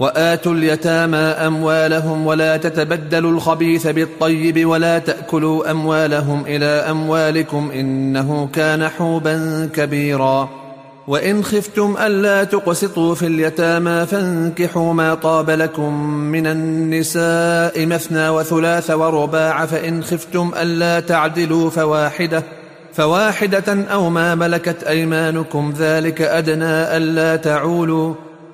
وآتوا اليتامى أموالهم ولا تتبدلوا الخبيث بالطيب ولا تأكلوا أموالهم إلى أموالكم إنه كان حوبا كبيرا. وإن خفتم ألا تقسطوا في اليتامى فانكحوا ما طاب لكم من النساء مثنى وثلاث ورباع فإن خفتم ألا تعدلوا فواحدة فواحدة أو ما ملكت أيمانكم ذلك أدنى ألا تعولوا.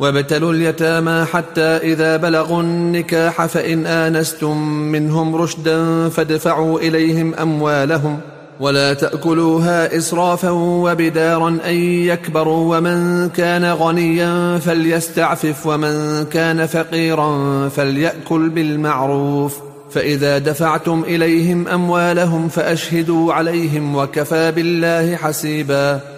وابتلوا اليتامى حتى إذا بلغوا النكاح فإن آنستم منهم رشدا فادفعوا إليهم أموالهم ولا تأكلوها إسرافا وبدارا أن يكبروا ومن كان غنيا فليستعفف ومن كان فقيرا فليأكل بالمعروف فإذا دفعتم إليهم أموالهم فأشهدوا عليهم وكفى بالله حسيباً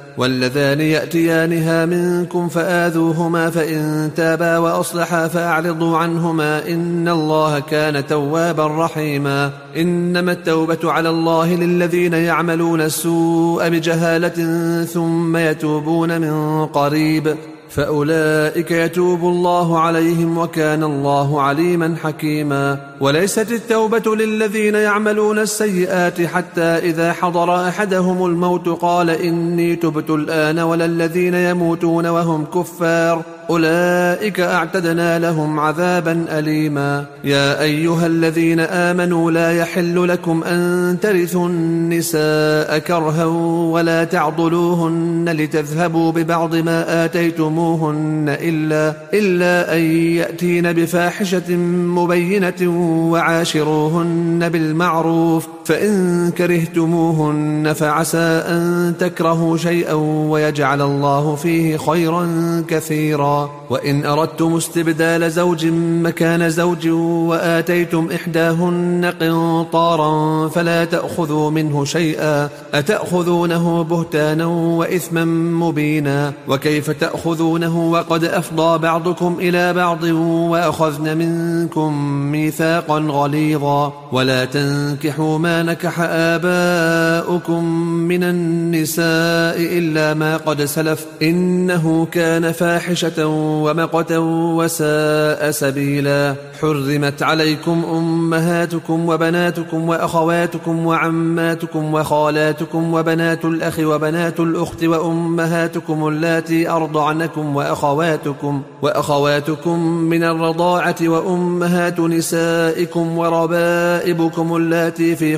واللذان يأتيانها منكم فآذوهما فإن تابا وأصلحا فأعرضوا عنهما إن الله كان توابا رحيما. إنما التوبة على الله للذين يعملون السوء بجهالة ثم يتوبون من قريب. فأولئك يتوب الله عليهم وكان الله عليما حكيما. وليست التوبة للذين يعملون السيئات حتى إذا حضر أحدهم الموت قال إني تبت الآن ولا الذين يموتون وهم كفار أولئك أعتدنا لهم عذابا أليما. يا أيها الذين آمنوا لا يحل لكم أن ترثوا النساء كرها ولا تعضلوهن لتذهبوا ببعض ما آتيتموهن إلا, إلا أن يأتين بفاحشة مبينة وعاشروهن بالمعروف فإن كرهتموهن فعسى أن تكرهوا شيئا ويجعل الله فيه خيرا كثيرا. وإن أردتم استبدال زوج مكان زوج وآتيتم إحداهن قنطارا فلا تأخذوا منه شيئا. أتأخذونه بهتانا وإثما مبينا؟ وكيف تأخذونه وقد أفضى بعضكم إلى بعض وأخذن منكم ميثاقا غليظا؟ ولا تنكحوا ما نكح آباؤكم من النساء إلا ما قد سلف. إنه كان فاحشة ومقتا وساء سبيلا. حرمت عليكم أمهاتكم وبناتكم وأخواتكم وعماتكم وخالاتكم وبنات الأخ وبنات الأخت وأمهاتكم اللاتي أرضعنكم وأخواتكم وأخواتكم من الرضاعة وأمهات نسائكم وربائبكم اللاتي في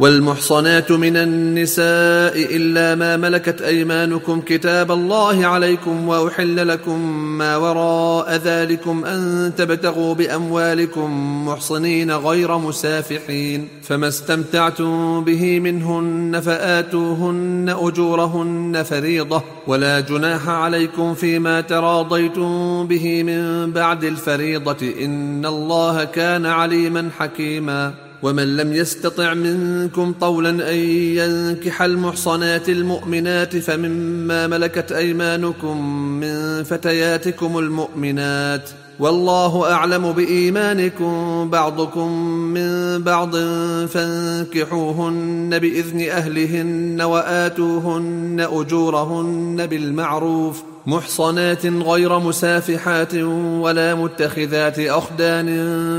والمحصنات من النساء إلا ما ملكت أيمانكم كتاب الله عليكم وأحل لكم ما وراء ذلكم أن تبتغوا بأموالكم محصنين غير مسافحين فما استمتعتم به منهن فآتوهن أجورهن فريضة ولا جناح عليكم فيما تراضيتم به من بعد الفريضة إن الله كان عليما حكيما ومن لم يستطع منكم طولا أن ينكح المحصنات المؤمنات فمما ملكت أيمانكم من فتياتكم المؤمنات والله أعلم بإيمانكم بعضكم من بعض فانكحوهن بإذن أهلهن وآتوهن أجورهن بالمعروف محصنات غير مسافحات ولا متخذات أخدان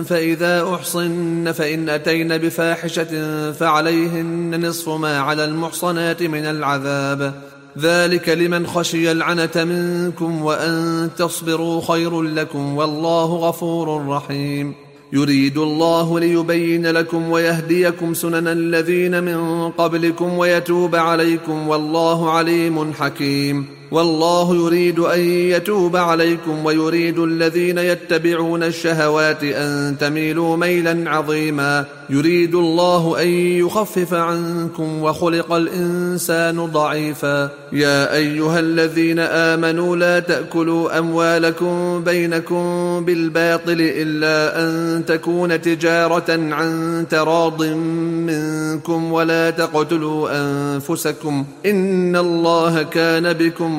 فإذا أحصن فإن أتين بفاحشة فعليهن نصف ما على المحصنات من العذاب. ذلك لمن خشي العنة منكم وأن تصبروا خير لكم والله غفور رحيم. يريد الله ليبين لكم ويهديكم سنن الذين من قبلكم ويتوب عليكم والله عليم حكيم. والله يريد أن يتوب عليكم ويريد الذين يتبعون الشهوات أن تميلوا ميلا عظيما. يريد الله أن يخفف عنكم وخلق الإنسان ضعيفا. يا أيها الذين آمنوا لا تأكلوا أموالكم بينكم بالباطل إلا أن تكون تجارة عن تراض منكم ولا تقتلوا أنفسكم. إن الله كان بكم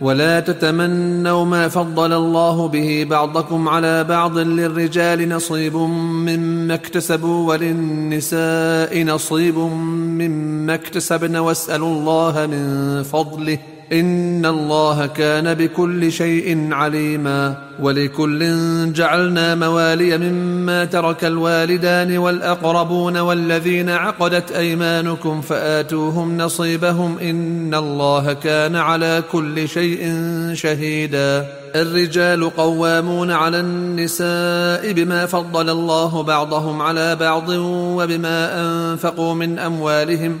ولا تتمنوا ما فضل الله به بعضكم على بعض للرجال نصيب مما اكتسبوا وللنساء نصيب مما اكتسبن واسألوا الله من فضله. إن الله كان بكل شيء عليما ولكل جعلنا موالي مما ترك الوالدان والأقربون والذين عقدت أيمانكم فآتوهم نصيبهم إن الله كان على كل شيء شهيدا الرجال قوامون على النساء بما فضل الله بعضهم على بعض وبما أنفقوا من أموالهم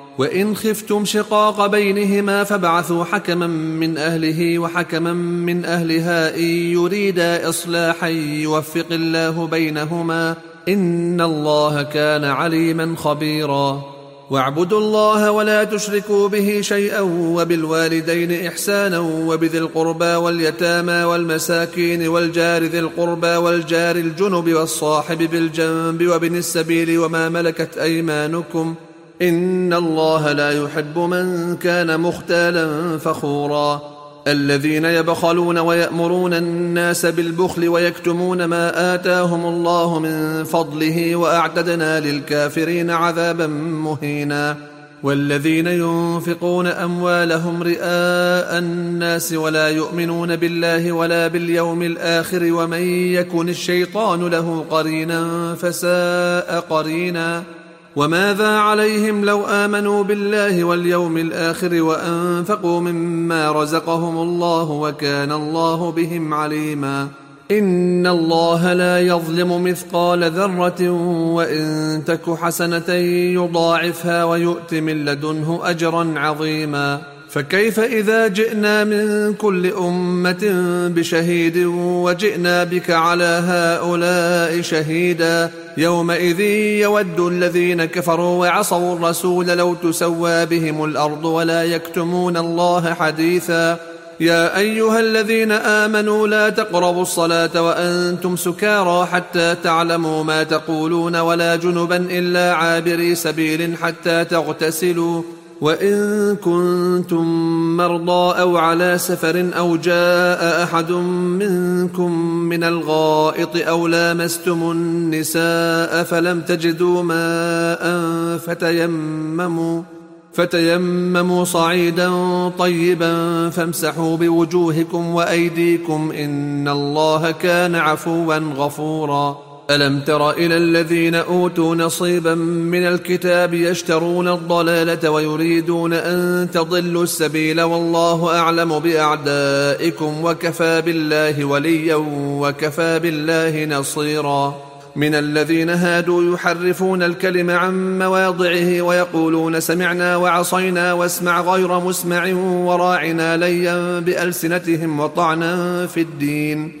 وإن خفتم شقاق بينهما فابعثوا حكما من أهله وحكما من أهلها إن يريدا إصلاحا يوفق الله بينهما إن الله كان عليما خبيرا. واعبدوا الله ولا تشركوا به شيئا وبالوالدين إحسانا وبذي القربى واليتامى والمساكين والجار ذي القربى والجار الجنب والصاحب بالجنب وبن السبيل وما ملكت أيمانكم إن الله لا يحب من كان مختالا فخورا. الذين يبخلون ويأمرون الناس بالبخل ويكتمون ما آتاهم الله من فضله وأعتدنا للكافرين عذابا مهينا. والذين ينفقون أموالهم رئاء الناس ولا يؤمنون بالله ولا باليوم الآخر ومن يكن الشيطان له قرينا فساء قرينا. وماذا عليهم لو آمنوا بالله واليوم الآخر وأنفقوا مما رزقهم الله وكان الله بهم عليما؟ إن الله لا يظلم مثقال ذرة وإن تك حسنة يضاعفها ويؤت من لدنه أجرا عظيما. فكيف إذا جئنا من كل أمة بشهيد وجئنا بك على هؤلاء شهيدا؟ يومئذ يود الذين كفروا وعصوا الرسول لو تسوى بهم الأرض ولا يكتمون الله حديثا. يا أيها الذين آمنوا لا تقربوا الصلاة وأنتم سكارى حتى تعلموا ما تقولون ولا جنبا إلا عابري سبيل حتى تغتسلوا. وإن كنتم مرضى أو على سفر أو جاء أحد منكم من الغائط أو لامستم النساء فلم تجدوا ماء فتيمموا فتيمموا صعيدا طيبا فامسحوا بوجوهكم وأيديكم إن الله كان عفوا غفورا ألم تر إلى الذين أوتوا نصيبا من الكتاب يشترون الضلالة ويريدون أن تضلوا السبيل والله أعلم بأعدائكم وكفى بالله وليا وكفى بالله نصيرا. من الذين هادوا يحرفون الكلم عن مواضعه ويقولون سمعنا وعصينا واسمع غير مسمع وراعنا ليا بألسنتهم وطعنا في الدين.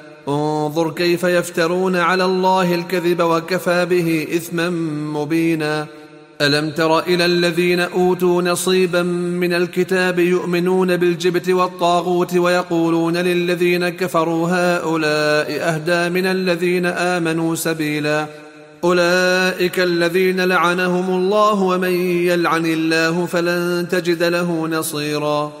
انظر كيف يفترون على الله الكذب وكفى به إثما مبينا. ألم تر إلى الذين أوتوا نصيبا من الكتاب يؤمنون بالجبت والطاغوت ويقولون للذين كفروا هؤلاء أهدى من الذين آمنوا سبيلا. أولئك الذين لعنهم الله ومن يلعن الله فلن تجد له نصيراً.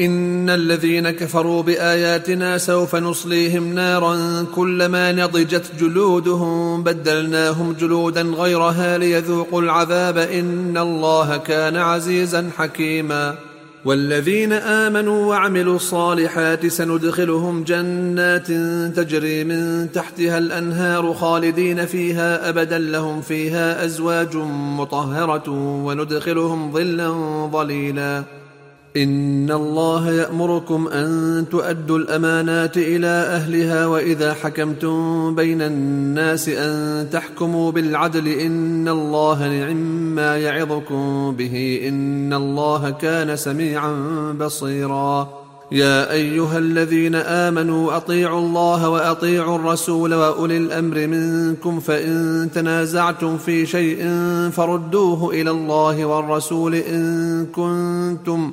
إن الذين كفروا بآياتنا سوف نصليهم نارا كلما نضجت جلودهم بدلناهم جلودا غيرها ليذوقوا العذاب إن الله كان عزيزا حكيما والذين آمنوا وعملوا الصالحات سندخلهم جنات تجري من تحتها الأنهار خالدين فيها أبدا لهم فيها أزواج مطهرة وندخلهم ظلا ظليلا إن الله يأمركم أن تؤدوا الأمانات إلى أهلها وإذا حكمتم بين الناس أن تحكموا بالعدل إن الله نعم ما يعظكم به إن الله كان سميعا بصيرا. يا أيها الذين آمنوا أطيعوا الله وأطيعوا الرسول وأولي الأمر منكم فإن تنازعتم في شيء فردوه إلى الله والرسول إن كنتم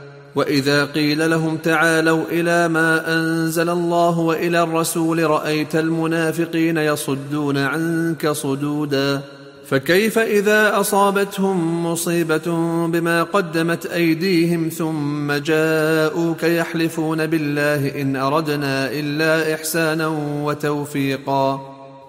وإذا قيل لهم تعالوا إلى ما أنزل الله وإلى الرسول رأيت المنافقين يصدون عنك صدودا فكيف إذا أصابتهم مصيبة بما قدمت أيديهم ثم جاءوك يحلفون بالله إن أردنا إلا إحسانا وتوفيقا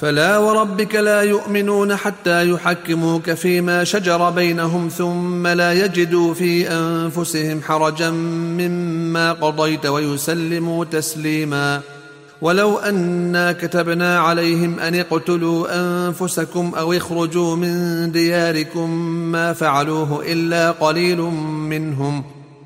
فلا وربك لا يؤمنون حتى يحكموك فيما شجر بينهم ثم لا يجدوا في أنفسهم حرجا مما قضيت ويسلموا تسليما. ولو أنا كتبنا عليهم أن اقتلوا أنفسكم أو اخرجوا من دياركم ما فعلوه إلا قليل منهم.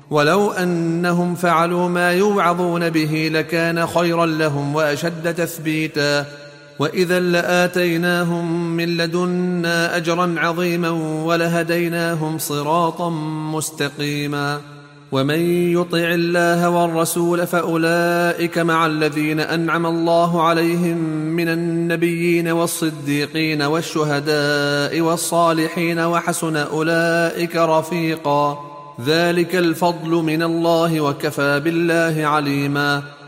ولو أنهم فعلوا ما يوعظون به لكان خيرا لهم وأشد تثبيتا. واذا لاتيناهم من لدنا اجرا عظيما ولهديناهم صراطا مستقيما ومن يطع الله والرسول فاولئك مع الذين انعم الله عليهم من النبيين والصديقين والشهداء والصالحين وحسن اولئك رفيقا ذلك الفضل من الله وكفى بالله عليما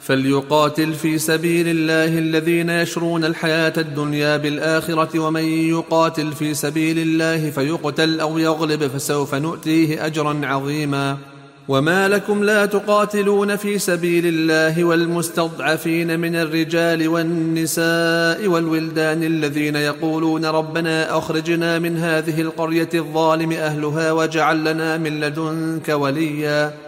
فليقاتل في سبيل الله الذين يشرون الحياة الدنيا بالآخرة ومن يقاتل في سبيل الله فيقتل أو يغلب فسوف نؤتيه أجرا عظيما. وما لكم لا تقاتلون في سبيل الله والمستضعفين من الرجال والنساء والولدان الذين يقولون ربنا أخرجنا من هذه القرية الظالم أهلها واجعل لنا من لدنك وليا.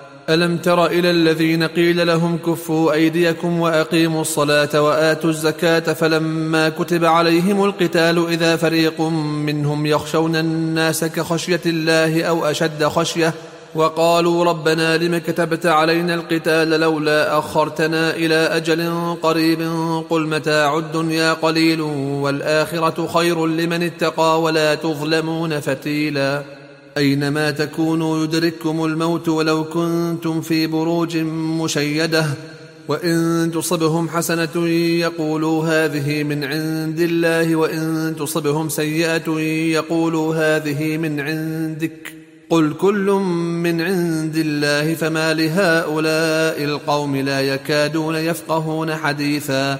ألم تر إلى الذين قيل لهم كفوا أيديكم وأقيموا الصلاة وآتوا الزكاة فلما كتب عليهم القتال إذا فريق منهم يخشون الناس كخشية الله أو أشد خشية وقالوا ربنا لم كتبت علينا القتال لولا أخرتنا إلى أجل قريب قل متاع الدنيا قليل والآخرة خير لمن اتقى ولا تظلمون فتيلاً أينما تكونوا يدرككم الموت ولو كنتم في بروج مشيدة وإن تصبهم حسنة يقولوا هذه من عند الله وإن تصبهم سيئة يقولوا هذه من عندك قل كل من عند الله فما لهؤلاء القوم لا يكادون يفقهون حديثا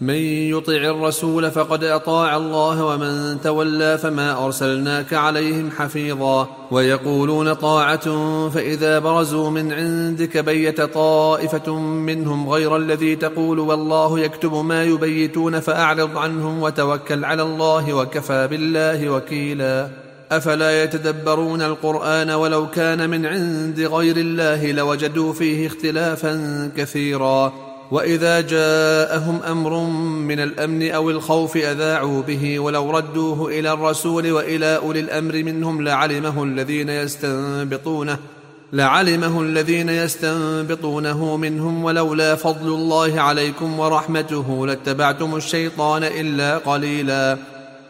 من يطع الرسول فقد أطاع الله ومن تولى فما أرسلناك عليهم حفيظا ويقولون طاعة فإذا برزوا من عندك بيت طائفة منهم غير الذي تقول والله يكتب ما يبيتون فأعرض عنهم وتوكل على الله وكفى بالله وكيلا. أفلا يتدبرون القرآن ولو كان من عند غير الله لوجدوا فيه اختلافا كثيرا. وإذا جاءهم أمر من الأمن أو الخوف أذاعوا به ولو ردوه إلى الرسول وإلى أولي الأمر منهم لعلمه الذين يستنبطونه لعلمه الذين يستنبطونه منهم ولولا فضل الله عليكم ورحمته لاتبعتم الشيطان إلا قليلا.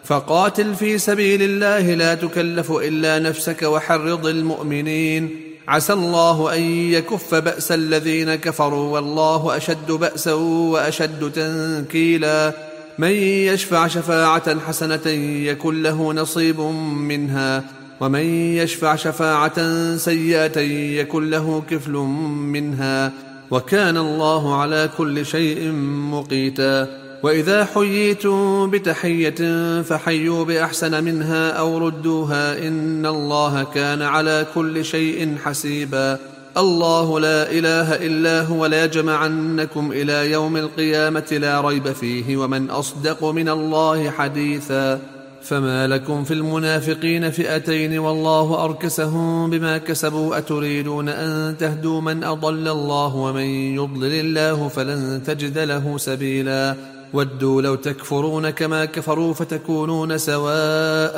فقاتل في سبيل الله لا تكلف إلا نفسك وحرض المؤمنين. عسى الله أن يكف بأس الذين كفروا والله أشد بأسا وأشد تنكيلا. من يشفع شفاعة حسنة يكن له نصيب منها ومن يشفع شفاعة سيئة يكن له كفل منها. وكان الله على كل شيء مقيتا. وإذا حييتم بتحية فحيوا بأحسن منها أو ردوها إن الله كان على كل شيء حسيبا. الله لا إله إلا هو ليجمعنكم إلى يوم القيامة لا ريب فيه ومن أصدق من الله حديثا. فما لكم في المنافقين فئتين والله أركسهم بما كسبوا أتريدون أن تهدوا من أضل الله ومن يضلل الله فلن تجد له سبيلا. ودوا لو تكفرون كما كفروا فتكونون سواء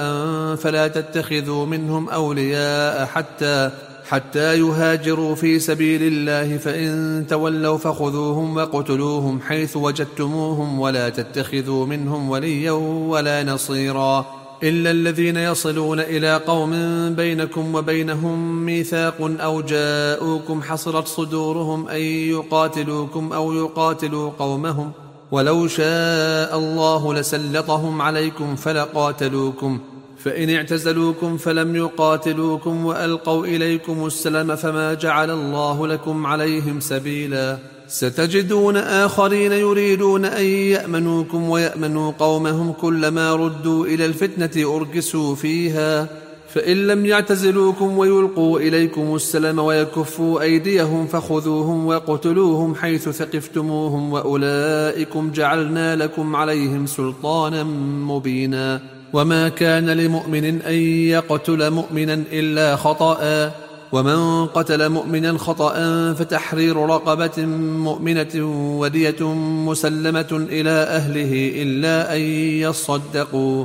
فلا تتخذوا منهم أولياء حتى حتى يهاجروا في سبيل الله فإن تولوا فخذوهم وقتلوهم حيث وجدتموهم ولا تتخذوا منهم وليا ولا نصيرا إلا الذين يصلون إلى قوم بينكم وبينهم ميثاق أو جاءوكم حصرت صدورهم أن يقاتلوكم أو يقاتلوا قومهم ولو شاء الله لسلطهم عليكم فلقاتلوكم فإن اعتزلوكم فلم يقاتلوكم وألقوا إليكم السلم فما جعل الله لكم عليهم سبيلا. ستجدون آخرين يريدون أن يأمنوكم ويأمنوا قومهم كلما ردوا إلى الفتنة أركسوا فيها. فإن لم يعتزلوكم ويلقوا إليكم السلام ويكفوا أيديهم فخذوهم وقتلوهم حيث ثقفتموهم وأولئكم جعلنا لكم عليهم سلطانا مبينا وما كان لمؤمن أن يقتل مؤمنا إلا خطأ ومن قتل مؤمنا خطأ فتحرير رقبة مؤمنة ودية مسلمة إلى أهله إلا أن يصدقوا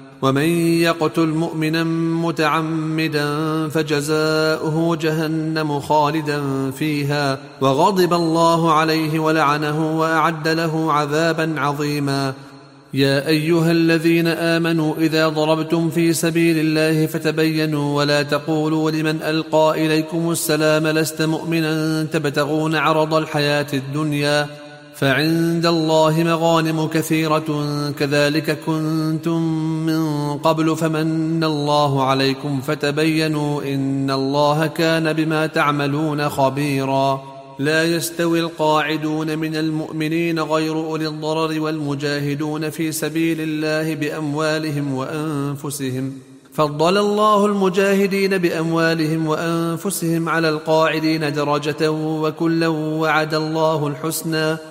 ومن يقتل مؤمنا متعمدا فجزاؤه جهنم خالدا فيها وغضب الله عليه ولعنه وأعد له عذابا عظيما. يا أيها الذين آمنوا إذا ضربتم في سبيل الله فتبينوا ولا تقولوا لمن ألقى إليكم السلام لست مؤمنا تبتغون عرض الحياة الدنيا. فعند الله مغانم كثيرة كذلك كنتم من قبل فمن الله عليكم فتبينوا إن الله كان بما تعملون خبيرا. لا يستوي القاعدون من المؤمنين غير أولي الضرر والمجاهدون في سبيل الله بأموالهم وأنفسهم. فضل الله المجاهدين بأموالهم وأنفسهم على القاعدين درجة وكلا وعد الله الحسنى.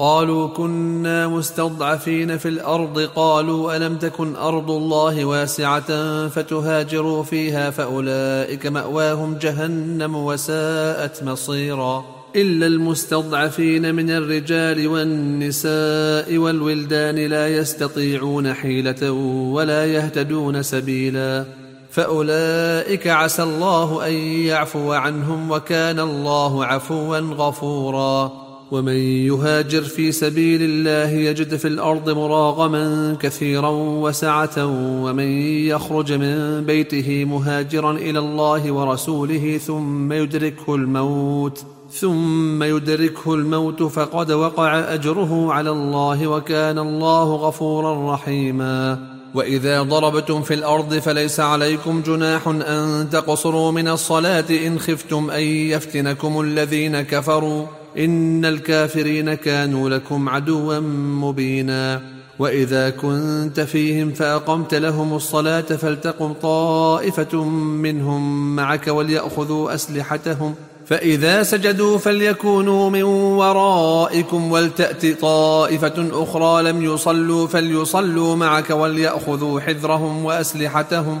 قالوا كنا مستضعفين في الأرض قالوا ألم تكن أرض الله واسعة فتهاجروا فيها فأولئك مأواهم جهنم وساءت مصيرا. إلا المستضعفين من الرجال والنساء والولدان لا يستطيعون حيلة ولا يهتدون سبيلا. فأولئك عسى الله أن يعفو عنهم وكان الله عفوا غفورا. ومن يهاجر في سبيل الله يجد في الأرض مراغما كثيرا وسعة ومن يخرج من بيته مهاجرا إلى الله ورسوله ثم يدركه الموت ثم يدركه الموت فقد وقع أجره على الله وكان الله غفورا رحيما. وإذا ضربتم في الأرض فليس عليكم جناح أن تقصروا من الصلاة إن خفتم أن يفتنكم الذين كفروا. إن الكافرين كانوا لكم عدوا مبينا وإذا كنت فيهم فأقمت لهم الصلاة فلتقم طائفة منهم معك وليأخذوا أسلحتهم فإذا سجدوا فليكونوا من ورائكم ولتأت طائفة أخرى لم يصلوا فليصلوا معك وليأخذوا حذرهم وأسلحتهم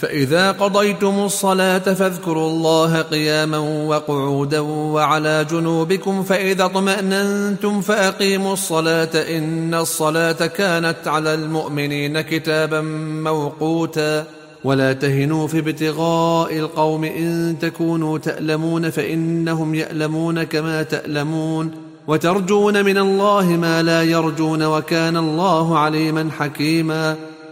فإذا قضيتم الصلاة فاذكروا الله قياما وقعودا وعلى جنوبكم فإذا اطمأننتم فأقيموا الصلاة إن الصلاة كانت على المؤمنين كتابا موقوتا ولا تهنوا في ابتغاء القوم إن تكونوا تألمون فإنهم يألمون كما تألمون وترجون من الله ما لا يرجون وكان الله عليما حكيما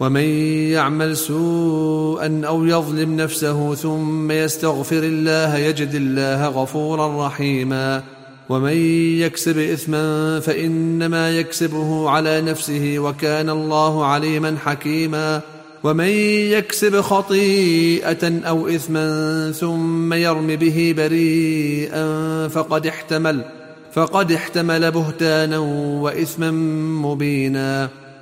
ومن يعمل سوءا أو يظلم نفسه ثم يستغفر الله يجد الله غفورا رحيما ومن يكسب إثما فإنما يكسبه على نفسه وكان الله عليما حكيما ومن يكسب خطيئة أو إثما ثم يرم به بريئا فقد احتمل فقد احتمل بهتانا وإثما مبينا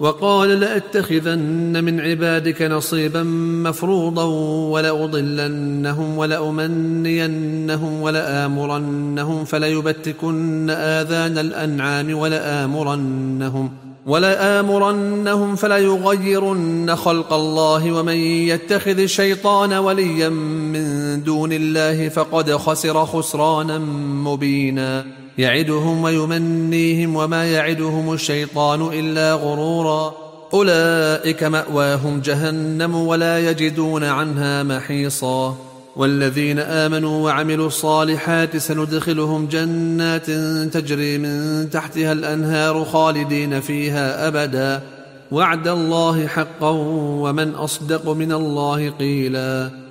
وقال لأتخذن من عبادك نصيبا مفروضا ولأضلنهم ولأمنينهم ولآمرنهم فليبتكن آذان الأنعام ولآمرنهم ولآمرنهم فليغيرن خلق الله ومن يتخذ الشيطان وليا من دون الله فقد خسر خسرانا مبينا يعدهم ويمنيهم وما يعدهم الشيطان إلا غرورا. أولئك مأواهم جهنم ولا يجدون عنها محيصا. والذين آمنوا وعملوا الصالحات سندخلهم جنات تجري من تحتها الأنهار خالدين فيها أبدا. وعد الله حقا ومن أصدق من الله قيلا.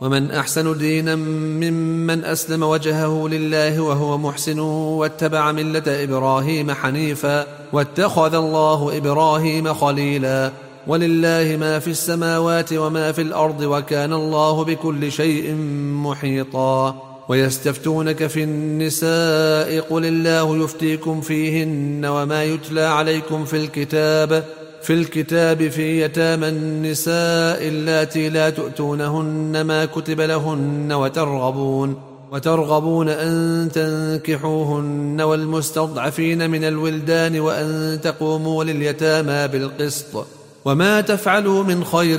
ومن أحسن دينا ممن أسلم وجهه لله وهو محسن واتبع ملة إبراهيم حنيفا واتخذ الله إبراهيم خليلا ولله ما في السماوات وما في الأرض وكان الله بكل شيء محيطا ويستفتونك في النساء قل الله يفتيكم فيهن وما يتلى عليكم في الكتاب في الكتاب في يتامى النساء اللاتي لا تؤتونهن ما كتب لهن وترغبون وترغبون أن تنكحوهن والمستضعفين من الولدان وأن تقوموا لليتامى بالقسط. وما تفعلوا من خير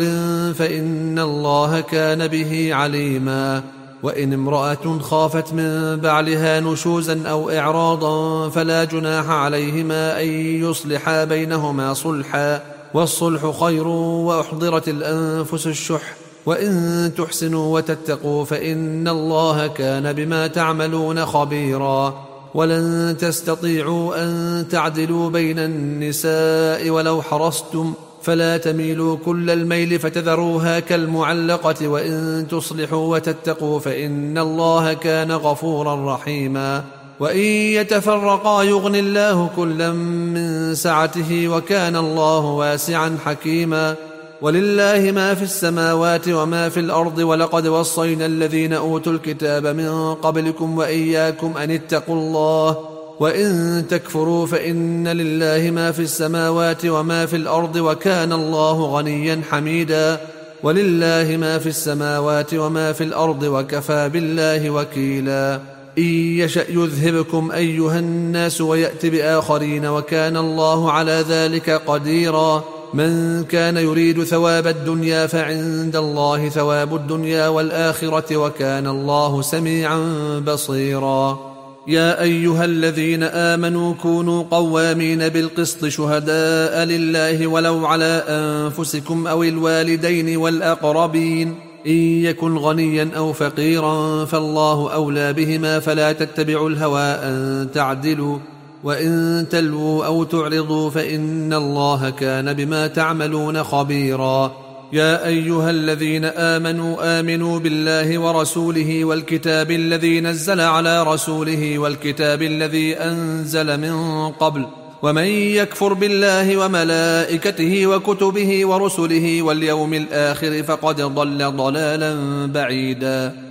فإن الله كان به عليماً. وإن امرأة خافت من بعلها نشوزا أو إعراضا فلا جناح عليهما أن يصلحا بينهما صلحا والصلح خير وأحضرت الأنفس الشح وإن تحسنوا وتتقوا فإن الله كان بما تعملون خبيرا ولن تستطيعوا أن تعدلوا بين النساء ولو حرصتم فلا تميلوا كل الميل فتذروها كالمعلقة وإن تصلحوا وتتقوا فإن الله كان غفورا رحيما. وإن يتفرقا يغني الله كلا من سعته وكان الله واسعا حكيما. ولله ما في السماوات وما في الأرض ولقد وصينا الذين أوتوا الكتاب من قبلكم وإياكم أن اتقوا الله وإن تكفروا فإن لله ما في السماوات وما في الأرض وكان الله غنيا حميدا ولله ما في السماوات وما في الأرض وكفى بالله وكيلا. إن يشأ يذهبكم أيها الناس ويأت بآخرين وكان الله على ذلك قديرا. من كان يريد ثواب الدنيا فعند الله ثواب الدنيا والآخرة وكان الله سميعا بصيراً. يا أيها الذين آمنوا كونوا قوامين بالقسط شهداء لله ولو على أنفسكم أو الوالدين والأقربين. إن يكن غنيا أو فقيرا فالله أولى بهما فلا تتبعوا الهوى أن تعدلوا. وإن تلووا أو تعرضوا فإن الله كان بما تعملون خبيرا. يا أيها الذين آمنوا آمنوا بالله ورسوله والكتاب الذي نزل على رسوله والكتاب الذي أنزل من قبل ومن يكفر بالله وملائكته وكتبه ورسله واليوم الآخر فقد ضل ضلالا بعيدا.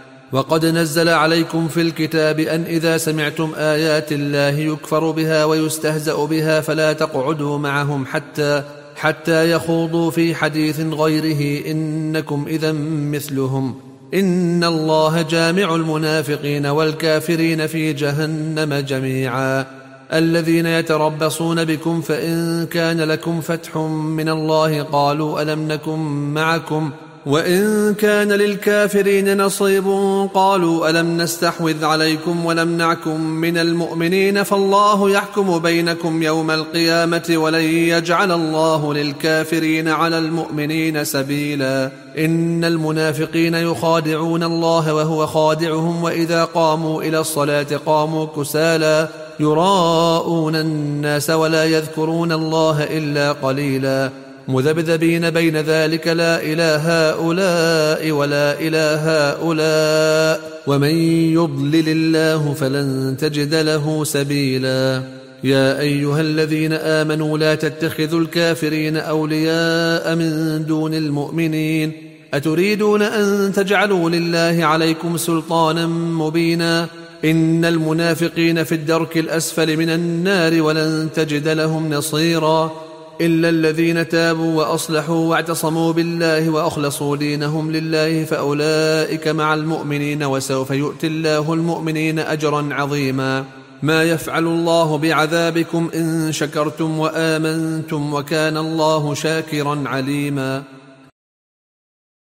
وقد نزل عليكم في الكتاب أن إذا سمعتم آيات الله يكفر بها ويستهزأ بها فلا تقعدوا معهم حتى حتى يخوضوا في حديث غيره إنكم إذا مثلهم إن الله جامع المنافقين والكافرين في جهنم جميعا الذين يتربصون بكم فإن كان لكم فتح من الله قالوا ألم نكن معكم ؟ وإن كان للكافرين نصيب قالوا ألم نستحوذ عليكم ولمنعكم من المؤمنين فالله يحكم بينكم يوم القيامة ولن يجعل الله للكافرين على المؤمنين سبيلا إن المنافقين يخادعون الله وهو خادعهم وإذا قاموا إلى الصلاة قاموا كسالا يراءون الناس ولا يذكرون الله إلا قليلا مذبذبين بين ذلك لا إله هؤلاء ولا إله هؤلاء. ومن يضلل الله فلن تجد له سبيلا. يا أيها الذين آمنوا لا تتخذوا الكافرين أولياء من دون المؤمنين. أتريدون أن تجعلوا لله عليكم سلطانا مبينا؟ إن المنافقين في الدرك الأسفل من النار ولن تجد لهم نصيرا. الا الذين تابوا واصلحوا واعتصموا بالله واخلصوا دينهم لله فاولئك مع المؤمنين وسوف يؤتي الله المؤمنين اجرا عظيما. ما يفعل الله بعذابكم ان شكرتم وامنتم وكان الله شاكرا عليما.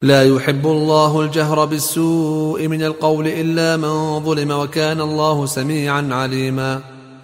لا يحب الله الجهر بالسوء من القول الا من ظلم وكان الله سميعا عليما.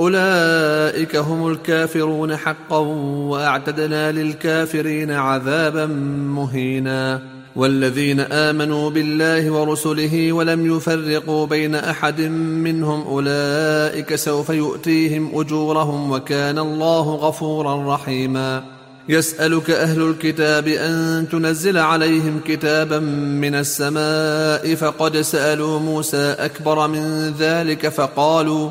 أولئك هم الكافرون حقا وأعتدنا للكافرين عذابا مهينا. والذين آمنوا بالله ورسله ولم يفرقوا بين أحد منهم أولئك سوف يؤتيهم أجورهم وكان الله غفورا رحيما. يسألك أهل الكتاب أن تنزل عليهم كتابا من السماء فقد سألوا موسى أكبر من ذلك فقالوا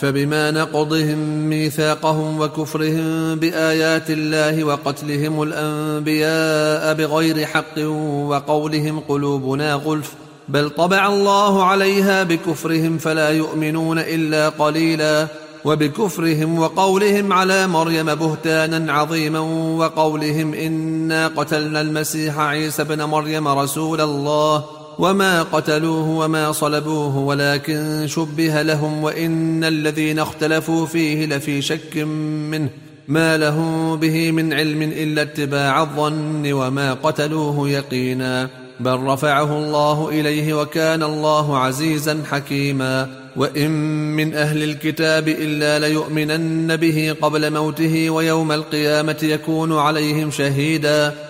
فبما نقضهم ميثاقهم وكفرهم بآيات الله وقتلهم الأنبياء بغير حق وقولهم قلوبنا غلف بل طبع الله عليها بكفرهم فلا يؤمنون إلا قليلا وبكفرهم وقولهم على مريم بهتانا عظيما وقولهم إنا قتلنا المسيح عيسى بن مريم رسول الله وما قتلوه وما صلبوه ولكن شبه لهم وان الذين اختلفوا فيه لفي شك منه ما له به من علم الا اتباع الظن وما قتلوه يقينا بل رفعه الله اليه وكان الله عزيزا حكيما وان من أهل الكتاب الا ليؤمنن به قبل موته ويوم القيامه يكون عليهم شهيدا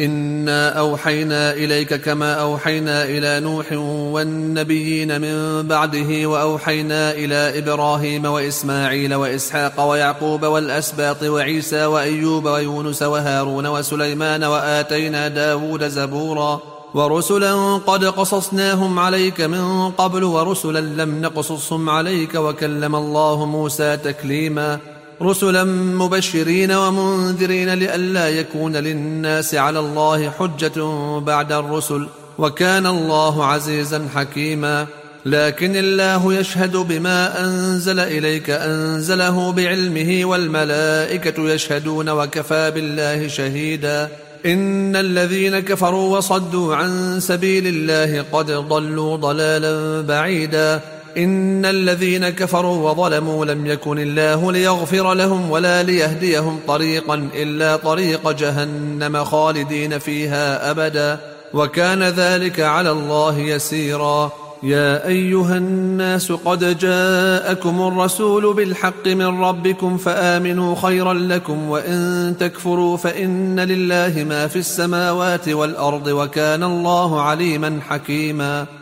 إنا أوحينا إليك كما أوحينا إلى نوح والنبيين من بعده وأوحينا إلى إبراهيم وإسماعيل وإسحاق ويعقوب والأسباط وعيسى وأيوب ويونس وهارون وسليمان وآتينا داود زبورا ورسلا قد قصصناهم عليك من قبل ورسلا لم نقصصهم عليك وكلم الله موسى تكليما رسلا مبشرين ومنذرين لئلا يكون للناس على الله حجة بعد الرسل وكان الله عزيزا حكيما. لكن الله يشهد بما أنزل إليك أنزله بعلمه والملائكة يشهدون وكفى بالله شهيدا. إن الذين كفروا وصدوا عن سبيل الله قد ضلوا ضلالا بعيدا. إن الذين كفروا وظلموا لم يكن الله ليغفر لهم ولا ليهديهم طريقا إلا طريق جهنم خالدين فيها أبدا وكان ذلك على الله يسيرا. يا أيها الناس قد جاءكم الرسول بالحق من ربكم فآمنوا خيرا لكم وإن تكفروا فإن لله ما في السماوات والأرض وكان الله عليما حكيما.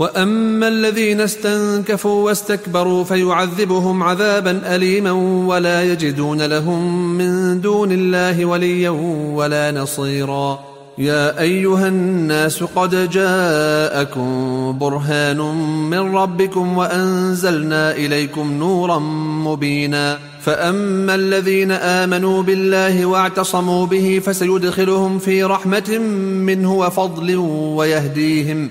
وأما الذين استنكفوا واستكبروا فيعذبهم عذابا اليما ولا يجدون لهم من دون الله وليا ولا نصيرا. يا أيها الناس قد جاءكم برهان من ربكم وأنزلنا إليكم نورا مبينا. فأما الذين آمنوا بالله واعتصموا به فسيدخلهم في رحمة منه وفضل ويهديهم.